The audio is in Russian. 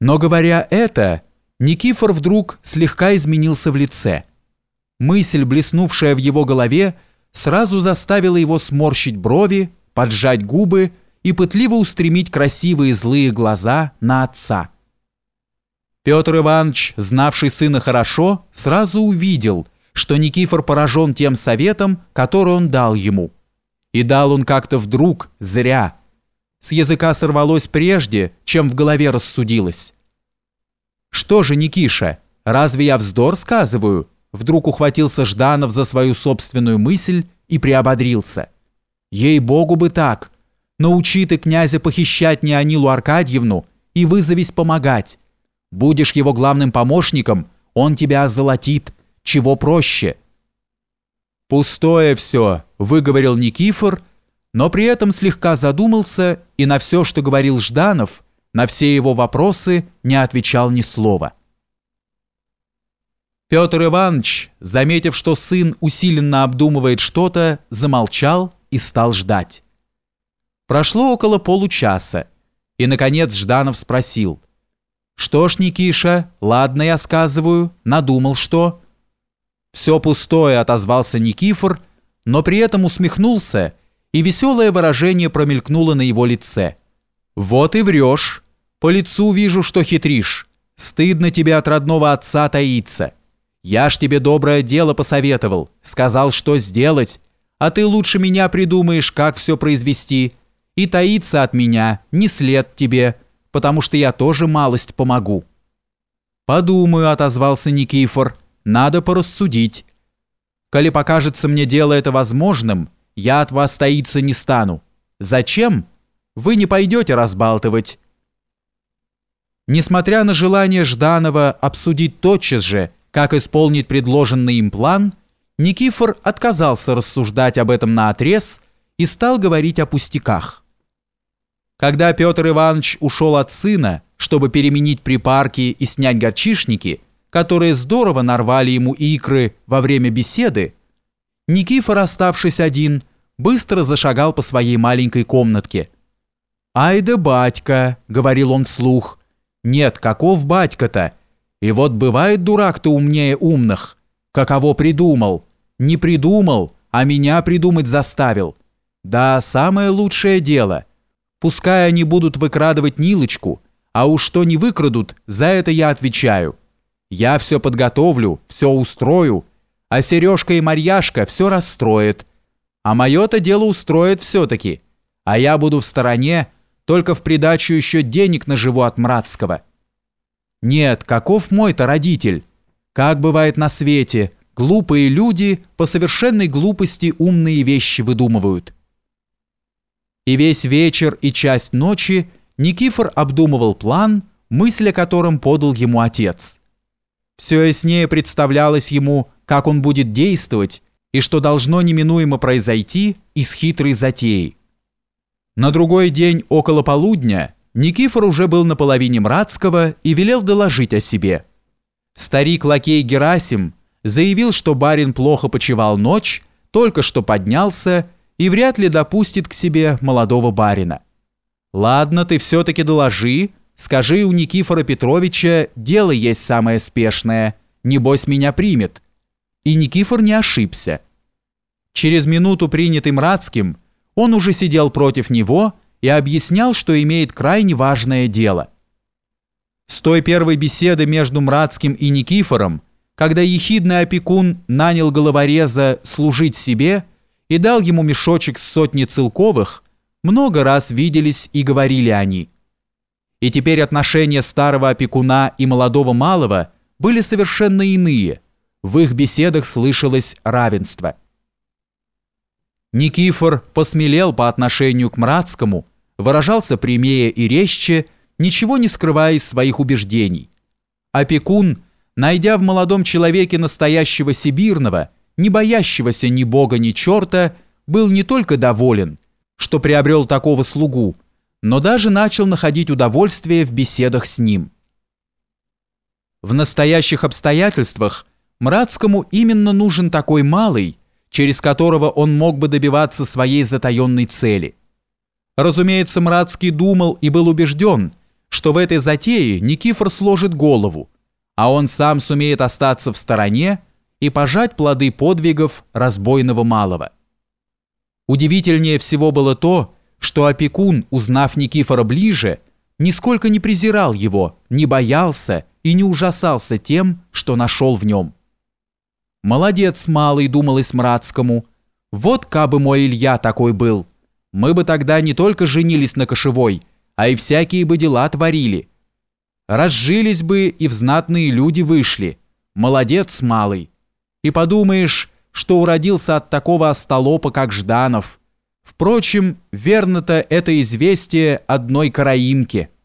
Но говоря это, Никифор вдруг слегка изменился в лице. Мысль, блеснувшая в его голове, сразу заставила его сморщить брови, поджать губы и пытливо устремить красивые злые глаза на отца. Петр Иванович, знавший сына хорошо, сразу увидел, что Никифор поражен тем советом, который он дал ему. И дал он как-то вдруг, зря – с языка сорвалось прежде, чем в голове рассудилось. «Что же, Никиша, разве я вздор сказываю?» Вдруг ухватился Жданов за свою собственную мысль и приободрился. «Ей-богу бы так! Научи ты князя похищать Неонилу Аркадьевну и вызовись помогать. Будешь его главным помощником, он тебя озолотит. Чего проще?» «Пустое все», — выговорил Никифор, — но при этом слегка задумался и на все, что говорил Жданов, на все его вопросы не отвечал ни слова. Петр Иванович, заметив, что сын усиленно обдумывает что-то, замолчал и стал ждать. Прошло около получаса, и, наконец, Жданов спросил. «Что ж, Никиша, ладно, я сказываю, надумал что?» «Все пустое», — отозвался Никифор, но при этом усмехнулся и веселое выражение промелькнуло на его лице. «Вот и врешь. По лицу вижу, что хитришь. Стыдно тебе от родного отца таиться. Я ж тебе доброе дело посоветовал, сказал, что сделать, а ты лучше меня придумаешь, как все произвести. И таиться от меня не след тебе, потому что я тоже малость помогу». «Подумаю», — отозвался Никифор, — «надо порассудить. Коли покажется мне дело это возможным, — я от вас таиться не стану. Зачем? Вы не пойдете разбалтывать. Несмотря на желание Жданова обсудить тотчас же, как исполнить предложенный им план, Никифор отказался рассуждать об этом на отрез и стал говорить о пустяках. Когда Петр Иванович ушел от сына, чтобы переменить припарки и снять горчишники, которые здорово нарвали ему икры во время беседы, Никифор, оставшись один, быстро зашагал по своей маленькой комнатке. «Ай да батька!» — говорил он вслух. «Нет, каков батька-то? И вот бывает дурак-то умнее умных. Каково придумал? Не придумал, а меня придумать заставил. Да, самое лучшее дело. Пускай они будут выкрадывать Нилочку, а уж что не выкрадут, за это я отвечаю. Я все подготовлю, все устрою, а Сережка и Марьяшка все расстроят. А мое-то дело устроит все-таки, а я буду в стороне, только в придачу еще денег наживу от Мрацкого. Нет, каков мой-то родитель? Как бывает на свете, глупые люди по совершенной глупости умные вещи выдумывают. И весь вечер и часть ночи Никифор обдумывал план, мысль о котором подал ему отец. Все яснее представлялось ему, как он будет действовать и что должно неминуемо произойти из хитрой затеи. На другой день около полудня Никифор уже был на половине Мрацкого и велел доложить о себе. Старик-лакей Герасим заявил, что барин плохо почевал ночь, только что поднялся и вряд ли допустит к себе молодого барина. «Ладно, ты все-таки доложи, скажи у Никифора Петровича, дело есть самое спешное, небось меня примет, и Никифор не ошибся. Через минуту принятый Мрацким, он уже сидел против него и объяснял, что имеет крайне важное дело. С той первой беседы между Мрацким и Никифором, когда ехидный опекун нанял головореза служить себе и дал ему мешочек с сотни целковых, много раз виделись и говорили они. И теперь отношения старого опекуна и молодого малого были совершенно иные – в их беседах слышалось равенство. Никифор посмелел по отношению к Мрацкому, выражался прямее и резче, ничего не скрывая из своих убеждений. Опекун, найдя в молодом человеке настоящего сибирного, не боящегося ни бога, ни черта, был не только доволен, что приобрел такого слугу, но даже начал находить удовольствие в беседах с ним. В настоящих обстоятельствах – Мрацкому именно нужен такой малый, через которого он мог бы добиваться своей затаенной цели. Разумеется, Мрацкий думал и был убежден, что в этой затее Никифор сложит голову, а он сам сумеет остаться в стороне и пожать плоды подвигов разбойного малого. Удивительнее всего было то, что опекун, узнав Никифора ближе, нисколько не презирал его, не боялся и не ужасался тем, что нашел в нем. «Молодец, малый», — думалось Мрацкому, — «вот кабы мой Илья такой был, мы бы тогда не только женились на кошевой, а и всякие бы дела творили. Разжились бы и в знатные люди вышли. Молодец, малый. И подумаешь, что уродился от такого остолопа, как Жданов. Впрочем, верно-то это известие одной караимке –